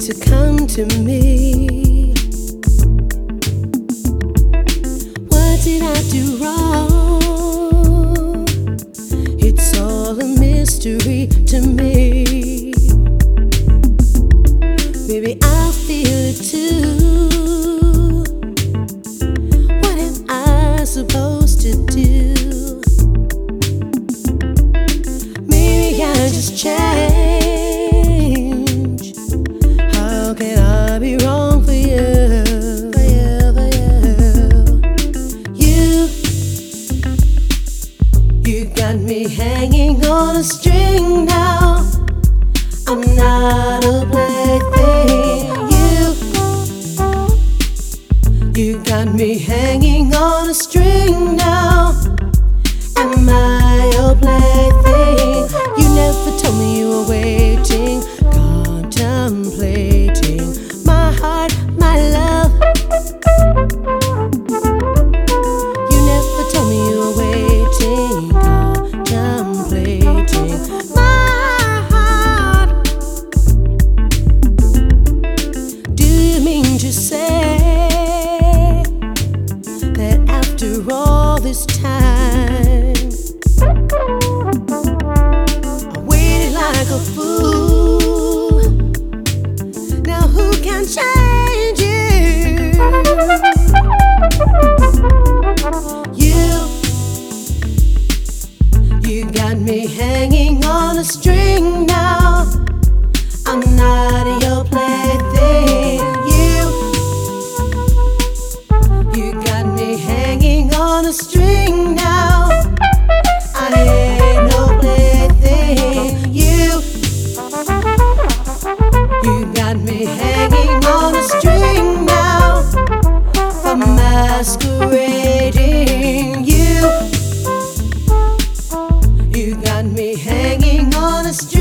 to come to me. Did I do wrong? It's all a mystery to me. Maybe I feel it too. What am I supposed to do? Maybe I just change. String now. I'm not a plaything. You, you got me hanging on a string this time. I waited like a fool. Now who can change you? You, you got me hanging on a string now. I'm not your. Plan. hanging on a string.